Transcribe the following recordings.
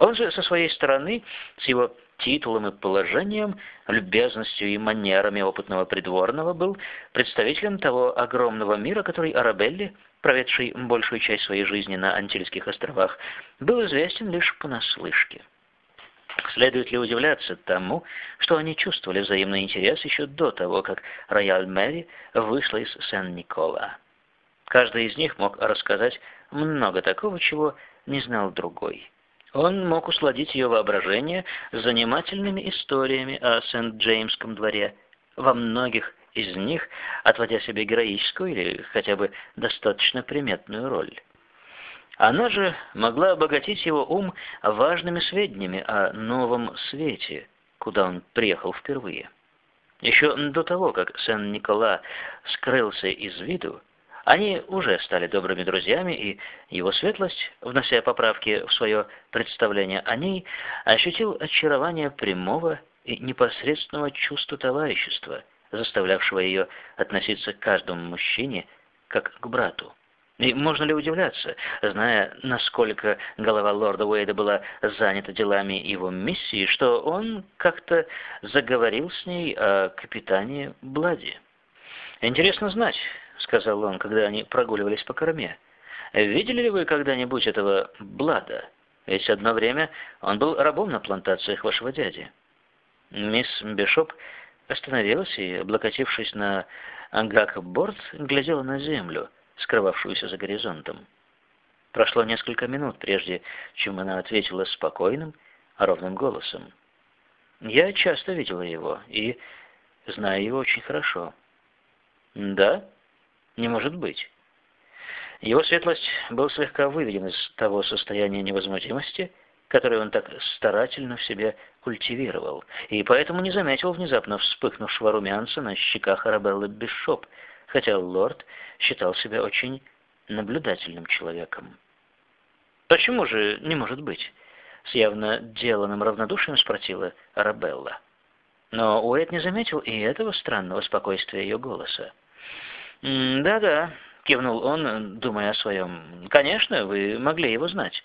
Он же со своей стороны, с его титулом и положением, любезностью и манерами опытного придворного, был представителем того огромного мира, который Арабелли, проведший большую часть своей жизни на Антильских островах, был известен лишь понаслышке. Следует ли удивляться тому, что они чувствовали взаимный интерес еще до того, как Рояль Мэри вышла из Сен-Никола? Каждый из них мог рассказать много такого, чего не знал другой. Он мог усладить ее воображение занимательными историями о Сент-Джеймском дворе, во многих из них отводя себе героическую или хотя бы достаточно приметную роль. Она же могла обогатить его ум важными сведениями о новом свете, куда он приехал впервые. Еще до того, как Сен-Никола скрылся из виду, они уже стали добрыми друзьями, и его светлость, внося поправки в свое представление о ней, ощутил очарование прямого и непосредственного чувства товарищества, заставлявшего ее относиться к каждому мужчине как к брату. И можно ли удивляться, зная, насколько голова лорда Уэйда была занята делами его миссии, что он как-то заговорил с ней о капитане Блади? Интересно знать, — сказал он, когда они прогуливались по корме. «Видели ли вы когда-нибудь этого Блада? Ведь одно время он был рабом на плантациях вашего дяди». Мисс Бишоп остановилась и, облокотившись на ангак-борт, глядела на землю, скрывавшуюся за горизонтом. Прошло несколько минут, прежде чем она ответила спокойным, ровным голосом. «Я часто видела его и знаю его очень хорошо». «Да?» Не может быть. Его светлость был слегка выведен из того состояния невозмутимости, которое он так старательно в себе культивировал, и поэтому не заметил внезапно вспыхнувшего румянца на щеках Арабеллы Бишоп, хотя лорд считал себя очень наблюдательным человеком. «Почему же не может быть?» — с явно деланным равнодушием спросила Арабелла. Но Уэйд не заметил и этого странного спокойствия ее голоса. «Да-да», — кивнул он, думая о своем. «Конечно, вы могли его знать.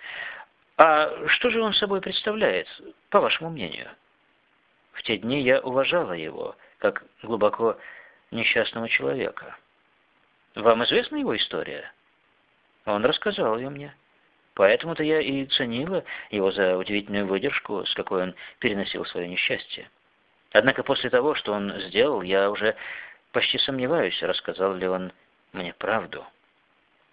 А что же он собой представляет, по вашему мнению?» В те дни я уважала его, как глубоко несчастного человека. Вам известна его история? Он рассказал ее мне. Поэтому-то я и ценила его за удивительную выдержку, с какой он переносил свое несчастье. Однако после того, что он сделал, я уже Почти сомневаюсь, рассказал ли он мне правду.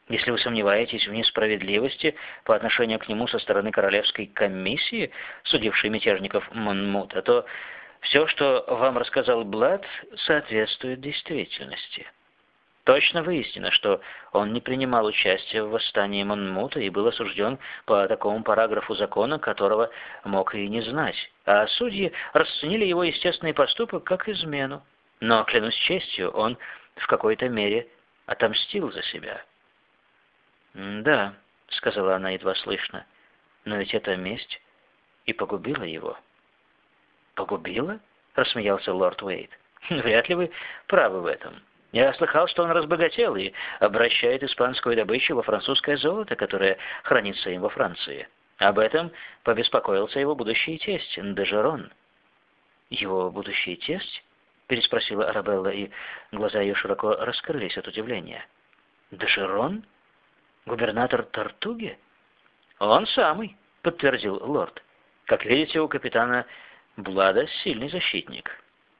Если вы сомневаетесь в несправедливости по отношению к нему со стороны Королевской комиссии, судившей мятежников Монмута, то все, что вам рассказал Блад, соответствует действительности. Точно выяснено, что он не принимал участия в восстании Монмута и был осужден по такому параграфу закона, которого мог и не знать, а судьи расценили его естественный поступок как измену. Но, клянусь честью, он в какой-то мере отомстил за себя. «Да», — сказала она едва слышно, — «но ведь эта месть и погубила его». «Погубила?» — рассмеялся лорд Уэйт. «Вряд ли вы правы в этом. Я слыхал, что он разбогател и обращает испанскую добычу во французское золото, которое хранится им во Франции. Об этом побеспокоился его будущий тесть, Дежерон». «Его будущий тесть?» Переспросила Арабелла, и глаза ее широко раскрылись от удивления. «Дешерон? Губернатор Тартуги?» «Он самый», — подтвердил лорд. «Как видите, у капитана Блада сильный защитник.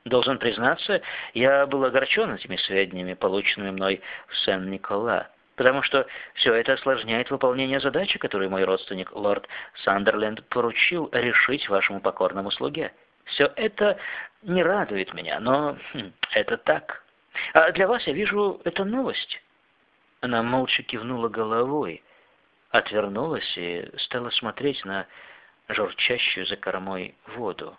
Должен признаться, я был огорчен этими сведениями, полученными мной в Сен-Никола, потому что все это осложняет выполнение задачи, которую мой родственник лорд Сандерленд поручил решить вашему покорному слуге. Все это не радует меня, но хм, это так. А для вас, я вижу, это новость». Она молча кивнула головой, отвернулась и стала смотреть на журчащую за кормой воду.